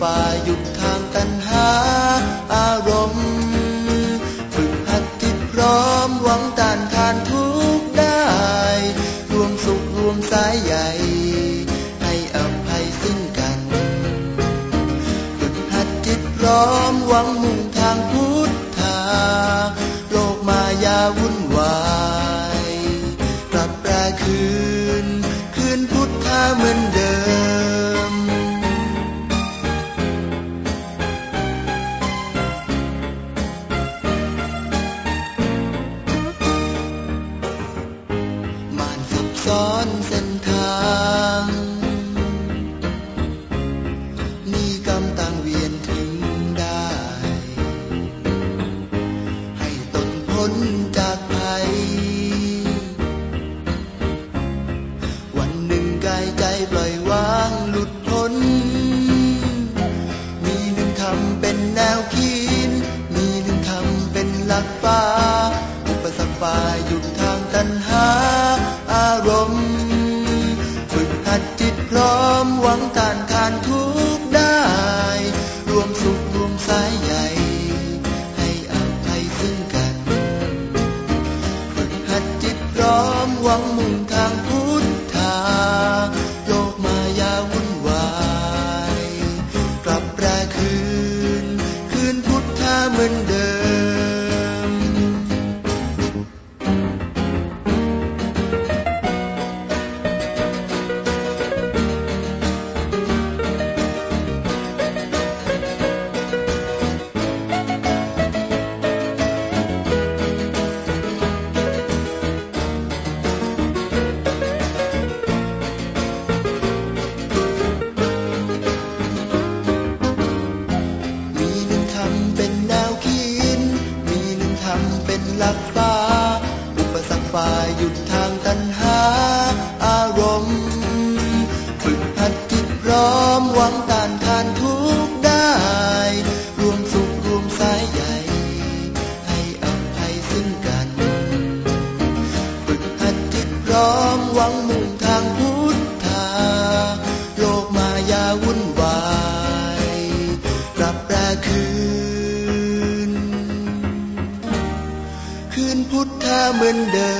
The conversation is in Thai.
ฝ่าหยุดทางตันหาอารมณ์ ฝึกหัดทิศพร้อมหวังต้านทานทุกได้ รวมสุขรวมสายใหญ่ให้อภัยสิ้นกันฝึกหัดจิตพร้อมหวังมุ่งทางพุทธาโลกมายาวุ่นวาย พ้นจากภัย วันหนึ่งกายใจปล่อยวางหลุดพ้น มีหนึ่งทำเป็นแนวคิด มีหนึ่งทำเป็นหลักฟ้า อุปสรรคฝ่ายหยุดทางตัณหา อารมณ์ ฝึกหัดจิตพร้อมหวังต้านทานทุ ร้อำเป็นหลักฟ้าอุปสรรคฝ่ายหยุดทา นพุทธา